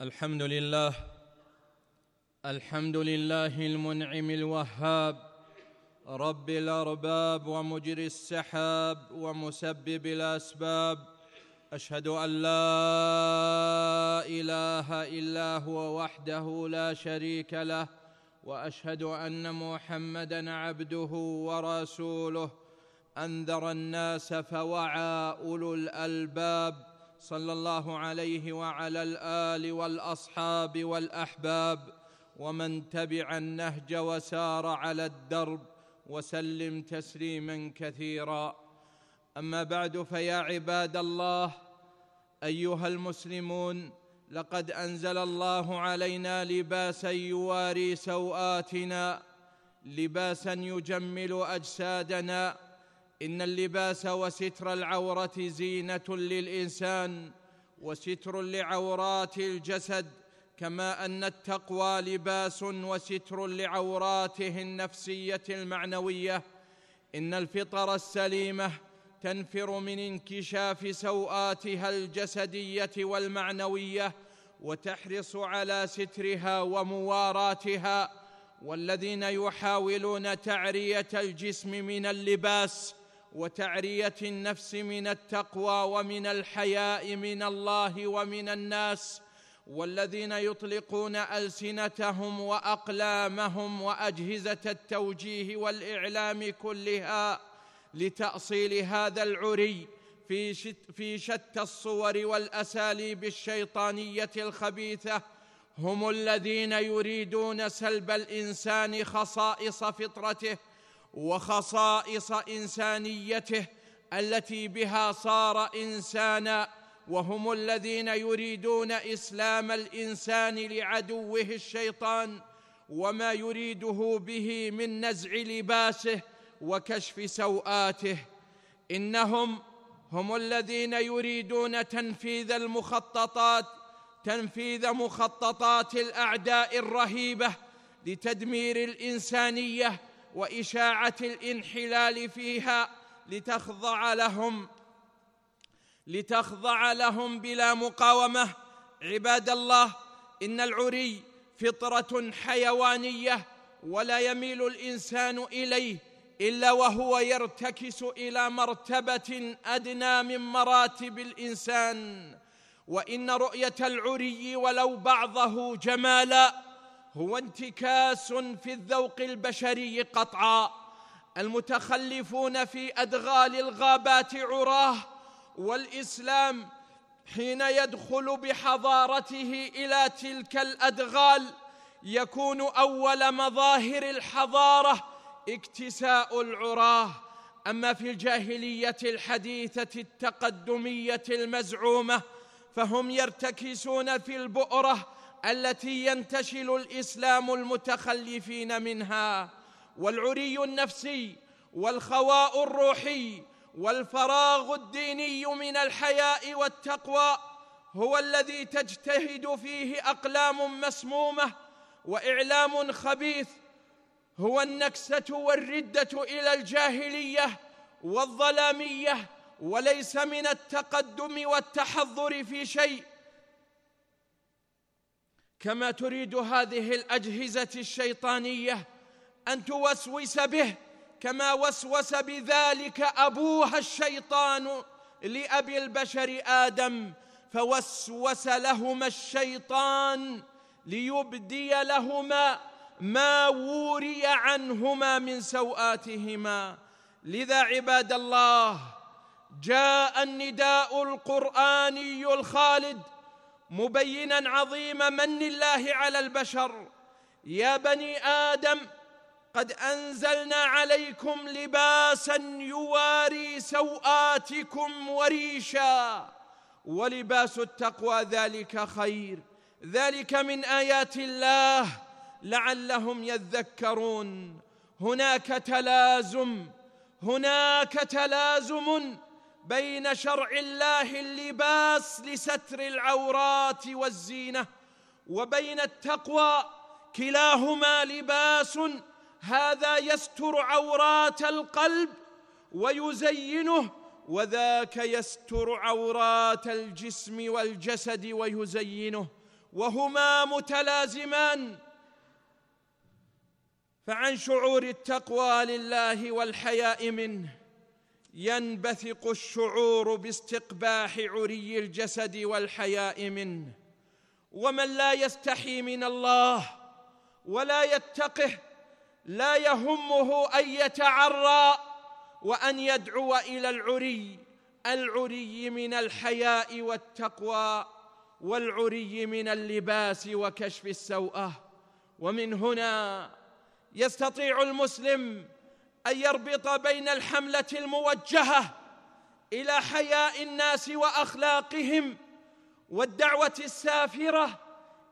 الحمد لله. الحمد لله المنعم الوهاب. رب الأرباب ومجري السحاب ومسبب الأسباب. أشهد أن لا إله إلا هو وحده لا شريك له. وأشهد أن محمدا عبده ورسوله. أنذر الناس فوعى أولو الألباب. صلى الله عليه وعلى الآل والأصحاب والأحباب ومن تبع النهج وسار على الدرب وسلم تسليما كثيرا. أما بعد فيا عباد الله أيها المسلمون لقد أنزل الله علينا لباسا يواري سوآتنا لباسا يجمل أجسادنا إن اللباس وستر العورة زينة للإنسان وستر لعورات الجسد كما أن التقوى لباس وستر لعوراته النفسية المعنوية. إن الفطر السليمة تنفر من انكشاف سوآتها الجسدية والمعنوية وتحرص على سترها ومواراتها والذين يحاولون تعرية الجسم من اللباس وتعرية النفس من التقوى ومن الحياء من الله ومن الناس والذين يطلقون ألسنتهم وأقلامهم وأجهزة التوجيه والإعلام كلها لتأصيل هذا العري في, في شتى الصور والأساليب الشيطانية الخبيثة. هم الذين يريدون سلب الإنسان خصائص فطرته وخصائص إنسانيته التي بها صار إنسانا وهم الذين يريدون إسلام الإنسان لعدوه الشيطان وما يريده به من نزع لباسه وكشف سوءاته إنهم هم الذين يريدون تنفيذ المخططات تنفيذ مخططات الأعداء الرهيبة لتدمير الإنسانية وإشاعة الإنحلال فيها لتخضع لهم لتخضع لهم بلا مقاومة. عباد الله إن العري فطرة حيوانية ولا يميل الإنسان إليه إلا وهو يرتكس إلى مرتبة أدنى من مراتب الإنسان. وإن رؤية العري ولو بعضه جمالا هو انتكاس في الذوق البشري قطعا. المتخلفون في أدغال الغابات عراه والإسلام حين يدخل بحضارته إلى تلك الأدغال يكون أول مظاهر الحضارة اكتساء العراه. أما في الجاهلية الحديثة التقدمية المزعومة فهم يرتكسون في البؤرة التي ينتشل الإسلام المتخلفين منها والعري النفسي والخواء الروحي والفراغ الديني من الحياء والتقوى هو الذي تجتهد فيه أقلام مسمومة وإعلام خبيث هو النكسة والردة إلى الجاهلية والظلامية وليس من التقدم والتحضر في شيء كما تريد هذه الأجهزة الشيطانية أن توسوس به كما وسوس بذلك أبوها الشيطان لأبي البشر آدم فوسوس لهما الشيطان ليبدي لهما ما وري عنهما من سوآتهما. لذا عباد الله جاء النداء القرآني الخالد مبينا عظيم من الله على البشر. يا بني آدم قد أنزلنا عليكم لباسا يواري سوآتكم وريشا. ولباس التقوى ذلك خير. ذلك من آيات الله لعلهم يذكرون. هناك تلازم هناك تلازم بين شرع الله اللباس لستر العورات والزينة وبين التقوى كلاهما لباس هذا يستر عورات القلب ويزينه وذاك يستر عورات الجسم والجسد ويزينه وهما متلازمان. فعن شعور التقوى لله والحياء منه ينبثق الشعور باستقباح عري الجسد والحياء منه. ومن لا يستحي من الله ولا يتقه لا يهمه أن يتعرى وأن يدعو إلى العري العري من الحياء والتقوى والعري من اللباس وكشف السوءة. ومن هنا يستطيع المسلم أن يربط بين الحملة الموجهة إلى حياء الناس وأخلاقهم والدعوة السافرة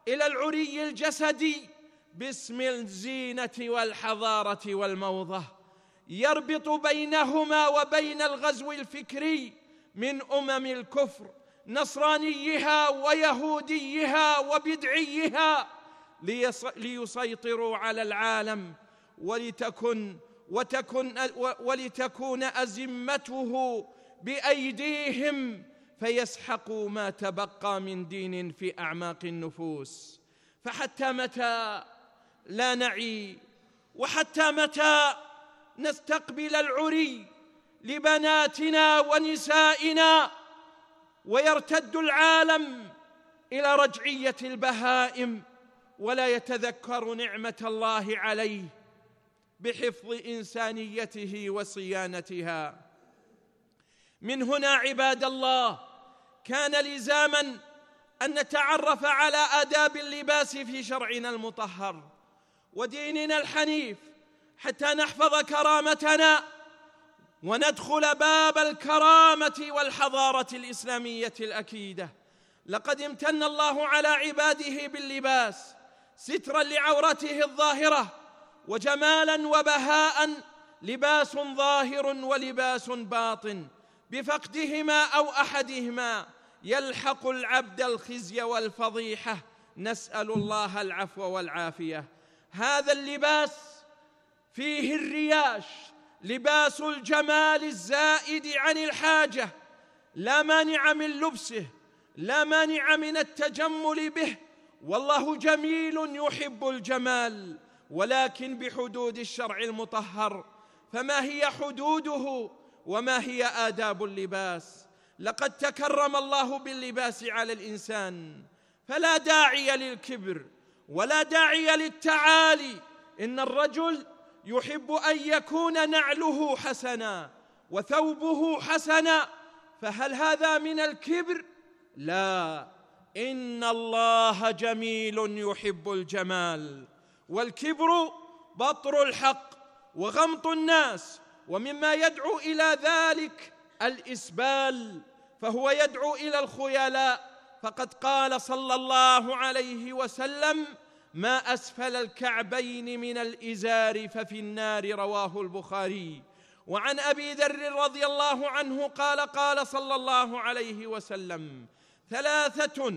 إلى العري الجسدي باسم الزينة والحضارة والموضة. يربط بينهما وبين الغزو الفكري من أمم الكفر نصرانيها ويهوديها وبدعيها ليسيطروا على العالم ولتكن وتكن ولتكون أزمته بأيديهم فيسحقوا ما تبقى من دين في أعماق النفوس. فحتى متى لا نعي وحتى متى نستقبل العري لبناتنا ونسائنا ويرتد العالم إلى رجعية البهائم ولا يتذكر نعمة الله عليه. بحفظ إنسانيته وصيانتها. من هنا عباد الله كان لزاما أن نتعرف على آداب اللباس في شرعنا المطهر وديننا الحنيف حتى نحفظ كرامتنا وندخل باب الكرامة والحضارة الإسلامية الأكيدة. لقد امتن الله على عباده باللباس سترا لعورته الظاهرة وجمالا وبهاء لباس ظاهر ولباس باطن بفقدهما أو أحدهما يلحق العبد الخزي والفضيحة. نسأل الله العفو والعافية. هذا اللباس فيه الرياش لباس الجمال الزائد عن الحاجة. لا مانع من لبسه لا مانع من التجمل به. والله جميل يحب الجمال. ولكن بحدود الشرع المطهر. فما هي حدوده وما هي آداب اللباس؟ لقد تكرم الله باللباس على الإنسان فلا داعي للكبر ولا داعي للتعالي. إن الرجل يحب أن يكون نعله حسنا وثوبه حسنا فهل هذا من الكبر؟ لا. إن الله جميل يحب الجمال. والكبر بطر الحق وغمط الناس ومما يدعو إلى ذلك الإسبال فهو يدعو إلى الخيلاء. فقد قال صلى الله عليه وسلم ما أسفل الكعبين من الإزار ففي النار رواه البخاري. وعن أبي ذر رضي الله عنه قال قال صلى الله عليه وسلم ثلاثة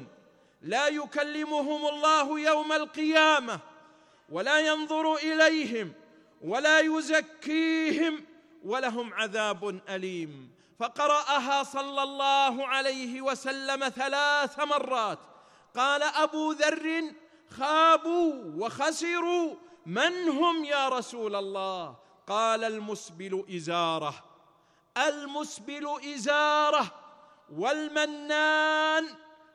لا يكلمهم الله يوم القيامة ولا ينظر إليهم ولا يزكيهم ولهم عذاب أليم. فقرأها صلى الله عليه وسلم ثلاث مرات. قال أبو ذر خابوا وخسروا. من هم يا رسول الله؟ قال المسبل إزارة. المسبل إزارة والمنان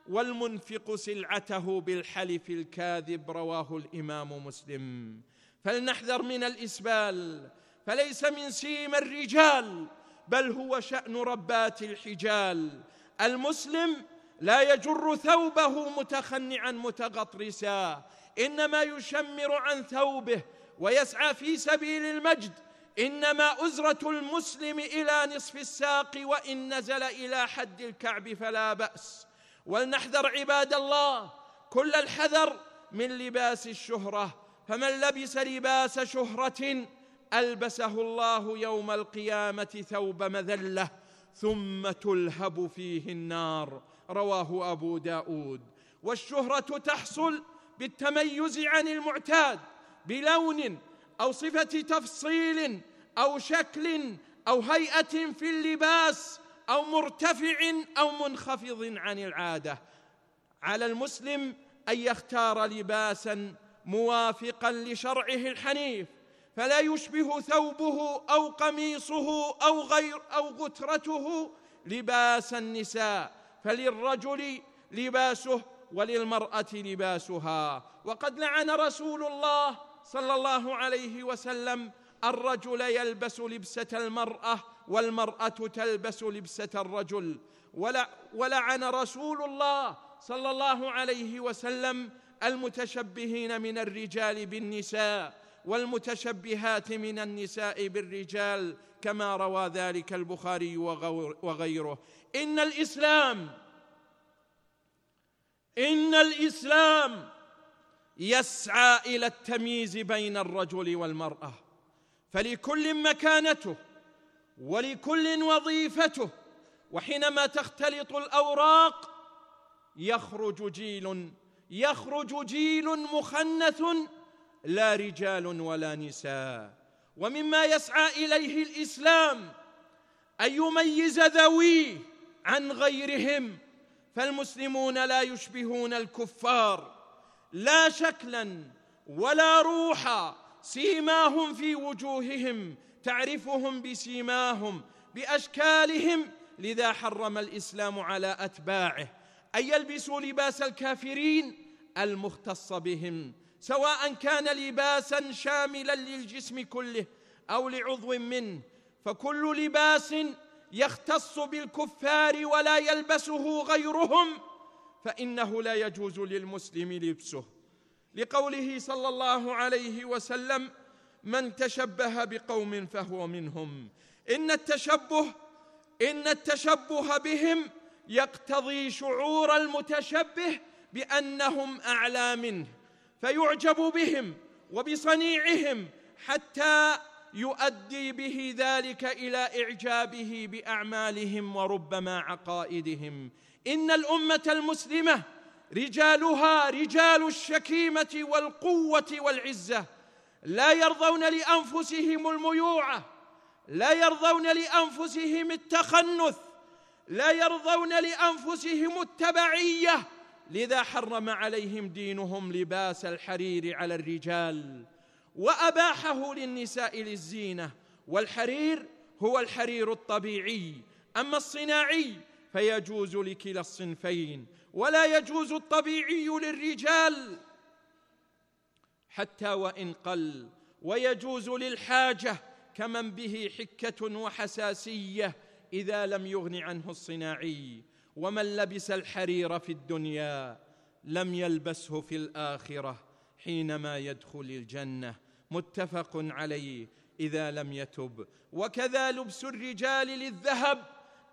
والمنفق سلعته بالحلف الكاذب رواه الإمام مسلم. فلنحذر من الإسبال فليس من سيم الرجال بل هو شأن ربات الحجال. المسلم لا يجر ثوبه متخنعا متغطرسا إنما يشمر عن ثوبه ويسعى في سبيل المجد. إنما أزرة المسلم إلى نصف الساق وإن نزل إلى حد الكعب فلا بأس. ولنحذر عباد الله كل الحذر من لباس الشهرة فمن لبس لباس شهرة ألبسه الله يوم القيامة ثوب مذلة ثم تلهب فيه النار رواه أبو داود. والشهرة تحصل بالتميز عن المعتاد بلون أو صفة تفصيل أو شكل أو هيئة في اللباس أو مرتفع أو منخفض عن العادة. على المسلم أن يختار لباسا موافقا لشرعه الحنيف فلا يشبه ثوبه أو قميصه أو غير أو غترته لباس النساء فللرجل لباسه وللمرأة لباسها. وقد لعن رسول الله صلى الله عليه وسلم الرجل يلبس لبسة المرأة والمرأة تلبس لبسة الرجل. ولعن رسول الله صلى الله عليه وسلم المتشبهين من الرجال بالنساء والمتشبهات من النساء بالرجال كما روى ذلك البخاري وغيره. إن الإسلام إن الإسلام يسعى إلى التمييز بين الرجل والمرأة. فلكل مكانته ولكل وظيفته وحينما تختلط الأوراق يخرج جيل يخرج جيل مخنث لا رجال ولا نساء. ومما يسعى إليه الإسلام أن يميز ذويه عن غيرهم فالمسلمون لا يشبهون الكفار لا شكلا ولا روحا سيماهم في وجوههم تعرفهم بسيماهم بأشكالهم لذا حرم الإسلام على أتباعه. أن يلبسوا لباس الكافرين المختص بهم سواء كان لباسا شاملا للجسم كله أو لعضو منه. فكل لباس يختص بالكفار ولا يلبسه غيرهم فإنه لا يجوز للمسلم لبسه. لقوله صلى الله عليه وسلم من تشبه بقوم فهو منهم. إن التشبه إن التشبه بهم يقتضي شعور المتشبه بأنهم أعلى منه فيعجب بهم وبصنيعهم حتى يؤدي به ذلك إلى إعجابه بأعمالهم وربما عقائدهم. إن الأمة المسلمة رجالها رجال الشكيمة والقوة والعزة. لا يرضون لأنفسهم الميوعة لا يرضون لأنفسهم التخنث لا يرضون لأنفسهم التبعية لذا حرم عليهم دينهم لباس الحرير على الرجال وأباحه للنساء للزينة والحرير هو الحرير الطبيعي أما الصناعي فيجوز لكلا الصنفين ولا يجوز الطبيعي للرجال. حتى وإن قل. ويجوز للحاجة كمن به حكة وحساسية إذا لم يغن عنه الصناعي. ومن لبس الحرير في الدنيا لم يلبسه في الآخرة حينما يدخل الجنة. متفق عليه. إذا لم يتب. وكذا لبس الرجال للذهب.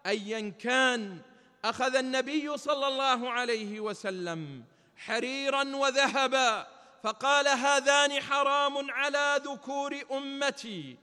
أيا كان. أخذ النبي صلى الله عليه وسلم حريرا وذهبا. فقال هذان حرام على ذكور أمتي.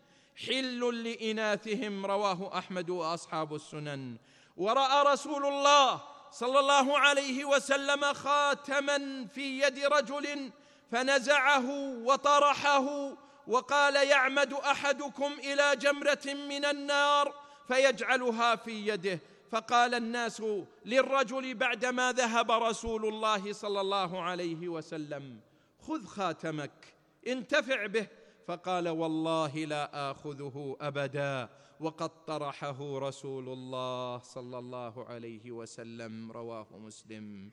حل لإناثهم رواه أحمد وأصحاب السنن. ورأى رسول الله صلى الله عليه وسلم خاتما في يد رجل فنزعه وطرحه وقال يعمد أحدكم إلى جمرة من النار فيجعلها في يده. فقال الناس للرجل بعدما ذهب رسول الله صلى الله عليه وسلم خذ خاتمك انتفع به. فقال والله لا آخذه أبدا. وقد طرحه رسول الله صلى الله عليه وسلم رواه مسلم.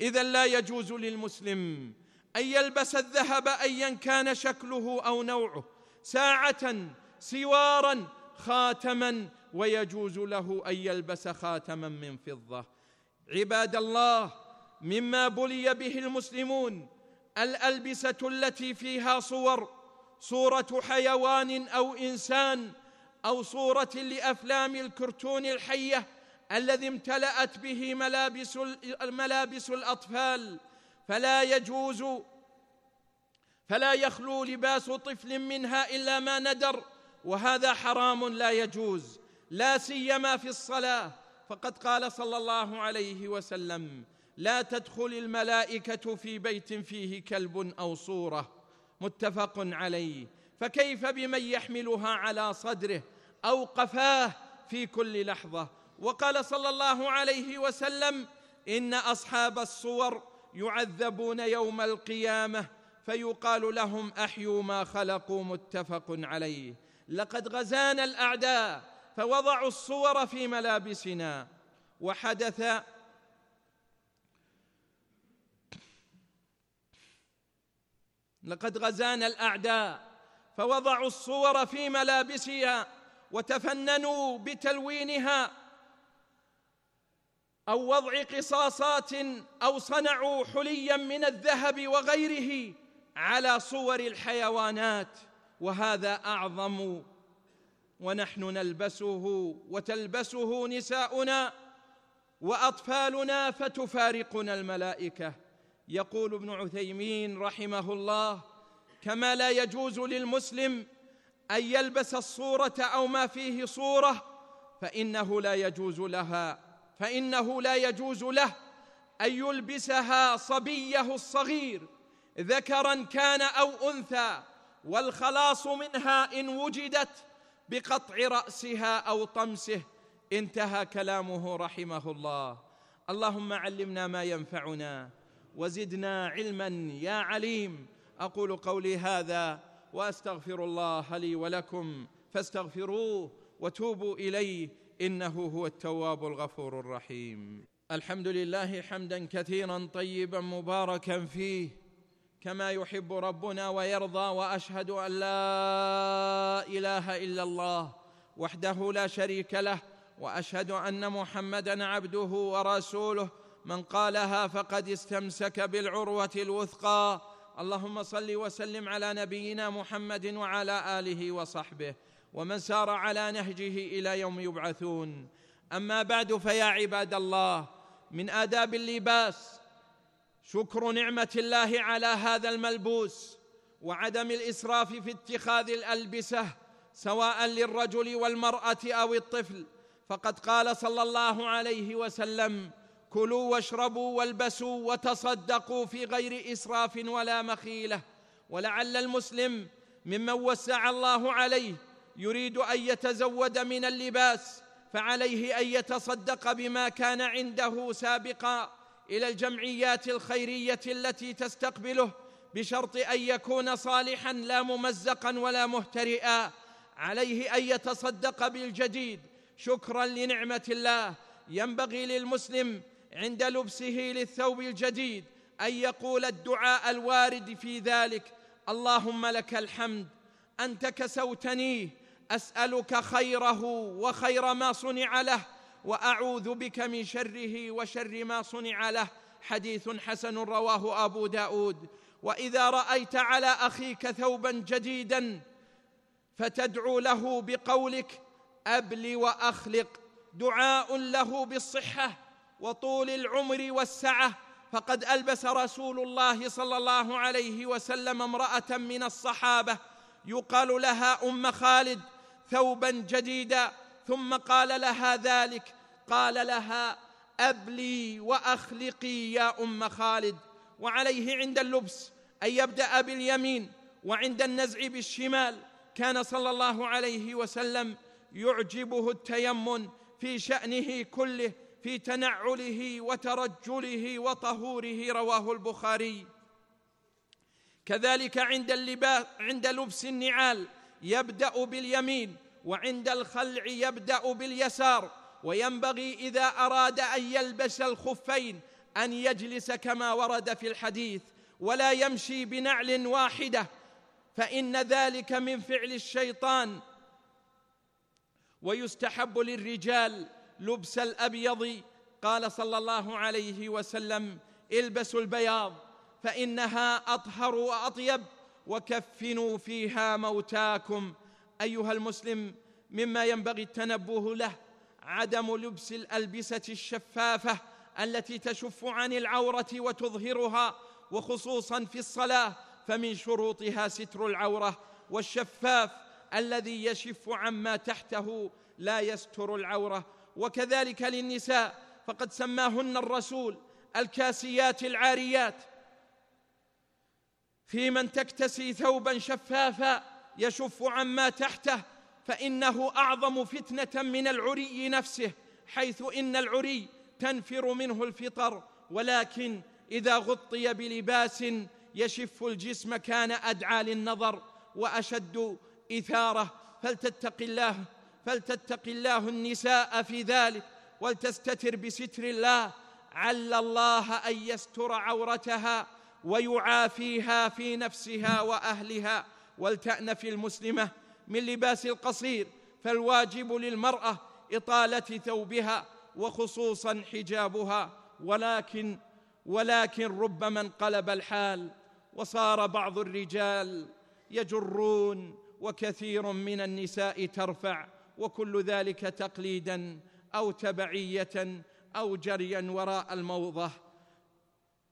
اذا لا يجوز للمسلم أن يلبس الذهب ايا كان شكله أو نوعه ساعة سوارا خاتما ويجوز له أن يلبس خاتما من فضة. عباد الله مما بلي به المسلمون الألبسة التي فيها صور صورة حيوان أو إنسان أو صورة لأفلام الكرتون الحية الذي امتلأت به ملابس ملابس الأطفال. فلا يجوز فلا يخلو لباس طفل منها إلا ما ندر وهذا حرام لا يجوز. لا سيما في الصلاة. فقد قال صلى الله عليه وسلم لا تدخل الملائكة في بيت فيه كلب أو صورة. متفق عليه. فكيف بمن يحملها على صدره؟ أو قفاه في كل لحظة. وقال صلى الله عليه وسلم إن أصحاب الصور يعذبون يوم القيامة فيقال لهم أحيوا ما خلقوا. متفق عليه. لقد غزانا الأعداء فوضعوا الصور في ملابسنا وحدث لقد غزانا الأعداء فوضعوا الصور في ملابسها وتفننوا بتلوينها أو وضع قصاصات أو صنعوا حليا من الذهب وغيره على صور الحيوانات. وهذا أعظم ونحن نلبسه وتلبسه نساؤنا وأطفالنا فتفارقنا الملائكة. يقول ابن عثيمين رحمه الله كما لا يجوز للمسلم أن يلبس الصورة أو ما فيه صورة فإنه لا يجوز لها فإنه لا يجوز له أن يلبسها صبيه الصغير ذكرا كان أو أنثى والخلاص منها إن وجدت بقطع رأسها أو طمسه. انتهى كلامه رحمه الله. اللهم علمنا ما ينفعنا وزدنا علما يا عليم. أقول قولي هذا وأستغفر الله لي ولكم فاستغفروه وتوبوا إليه إنه هو التواب الغفور الرحيم. الحمد لله حمدا كثيرا طيبا مباركا فيه. كما يحب ربنا ويرضى وأشهد أن لا إله إلا الله وحده لا شريك له وأشهد أن محمدا عبده ورسوله من قالها فقد استمسك بالعروة الوثقى. اللهم صل وسلم على نبينا محمد وعلى آله وصحبه ومن سار على نهجه إلى يوم يبعثون. أما بعد فيا عباد الله من آداب اللباس شكر نعمة الله على هذا الملبوس وعدم الإسراف في اتخاذ الألبسة سواء للرجل والمرأة أو الطفل. فقد قال صلى الله عليه وسلم كلوا واشربوا والبسوا وتصدقوا في غير إسراف ولا مخيلة. ولعل المسلم ممن وسع الله عليه يريد أن يتزود من اللباس فعليه أن يتصدق بما كان عنده سابقا إلى الجمعيات الخيرية التي تستقبله بشرط أن يكون صالحا لا ممزقا ولا مهترئا. عليه أن يتصدق بالجديد. شكرا لنعمة الله. ينبغي للمسلم عند لبسه للثوب الجديد أن يقول الدعاء الوارد في ذلك اللهم لك الحمد أنت كسوتنيه أسألك خيره وخير ما صنع له وأعوذ بك من شره وشر ما صنع له. حديث حسن رواه أبو داود. وإذا رأيت على أخيك ثوبا جديدا فتدعو له بقولك ابل وأخلق. دعاء له بالصحة. وطول العمر والسعة فقد ألبس رسول الله صلى الله عليه وسلم امرأة من الصحابة يقال لها أم خالد ثوبا جديدا ثم قال لها ذلك قال لها أبلي وأخلقي يا أم خالد. وعليه عند اللبس أن يبدأ باليمين وعند النزع بالشمال كان صلى الله عليه وسلم يعجبه التيمن في شأنه كله في تنعله وترجله وطهوره رواه البخاري. كذلك عند اللباس عند لبس النعال يبدأ باليمين وعند الخلع يبدأ باليسار. وينبغي إذا أراد أن يلبس الخفين أن يجلس كما ورد في الحديث ولا يمشي بنعل واحدة. فإن ذلك من فعل الشيطان. ويستحب للرجال لبس الأبيض قال صلى الله عليه وسلم البسوا البياض فإنها أطهر وأطيب وكفنوا فيها موتاكم. أيها المسلم مما ينبغي التنبه له عدم لبس الألبسة الشفافة التي تشف عن العورة وتظهرها وخصوصا في الصلاة فمن شروطها ستر العورة والشفاف الذي يشف عما تحته لا يستر العورة. وكذلك للنساء فقد سماهن الرسول الكاسيات العاريات. في من تكتسي ثوبا شفافا يشف عما تحته فإنه أعظم فتنة من العري نفسه حيث إن العري تنفر منه الفطر ولكن إذا غطي بلباس يشف الجسم كان أدعى للنظر وأشد إثارة. فلتتق الله فلتتق الله النساء في ذلك ولتستتر بستر الله. عل الله أن يستر عورتها ويعافيها في نفسها وأهلها. ولتانف المسلمة من لباس القصير. فالواجب للمرأة إطالة ثوبها وخصوصا حجابها. ولكن ولكن ربما انقلب الحال وصار بعض الرجال يجرون وكثير من النساء ترفع وكل ذلك تقليدا أو تبعية أو جريا وراء الموضة.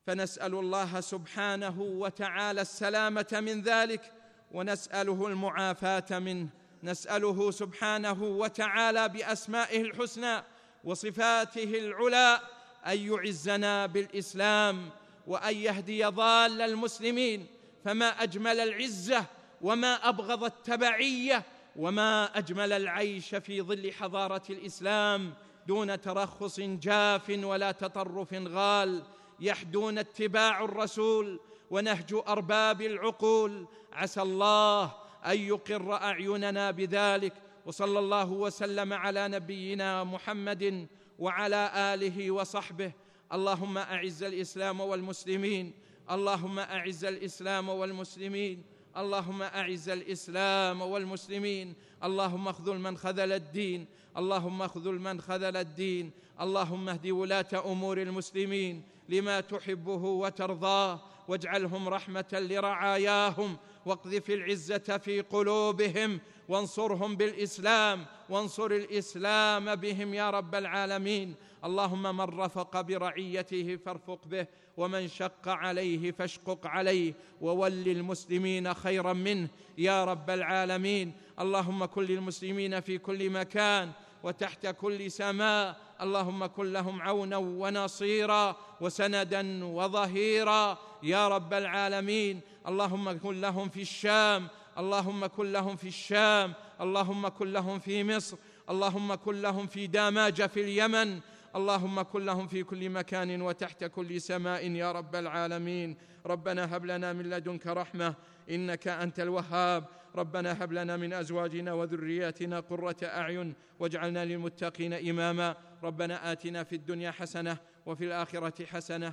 فنسأل الله سبحانه وتعالى السلامة من ذلك ونسأله المعافاة منه. نسأله سبحانه وتعالى بأسمائه الحسنى وصفاته العلى أن يعزنا بالإسلام وأن يهدي ضال المسلمين. فما أجمل العزة وما أبغض التبعية وما أجمل العيش في ظل حضارة الإسلام دون ترخص جاف ولا تطرف غال يحدون اتباع الرسول ونهج أرباب العقول. عسى الله أن يقر أعيننا بذلك وصلى الله وسلم على نبينا محمد وعلى آله وصحبه. اللهم أعز الإسلام والمسلمين اللهم أعز الإسلام والمسلمين. اللهم أعز الإسلام والمسلمين. اللهم اخذل من خذل الدين. اللهم اخذل من خذل الدين. اللهم اهد ولاة أمور المسلمين لما تحبه وترضاه. واجعلهم رحمة لرعاياهم واقذف العزة في قلوبهم وانصرهم بالإسلام وانصر الإسلام بهم يا رب العالمين. اللهم من رفق برعيته فارفق به ومن شق عليه فاشقق عليه وول المسلمين خيرا منه يا رب العالمين. اللهم كن للمسلمين في كل مكان وتحت كل سماء. اللهم كن لهم عونا ونصيرا وسندا وظهيرا. يا رب العالمين. اللهم كن لهم في الشام. اللهم كن لهم في الشام. اللهم كن لهم في مصر. اللهم كن لهم في داماج في اليمن. اللهم كن لهم في كل مكان وتحت كل سماء يا رب العالمين. ربنا هب لنا من لدنك رحمة. إنك أنت الوهاب. ربنا هب لنا من أزواجنا وذرياتنا قرة أعين. واجعلنا للمتقين إماما. ربنا آتنا في الدنيا حسنة وفي الآخرة حسنة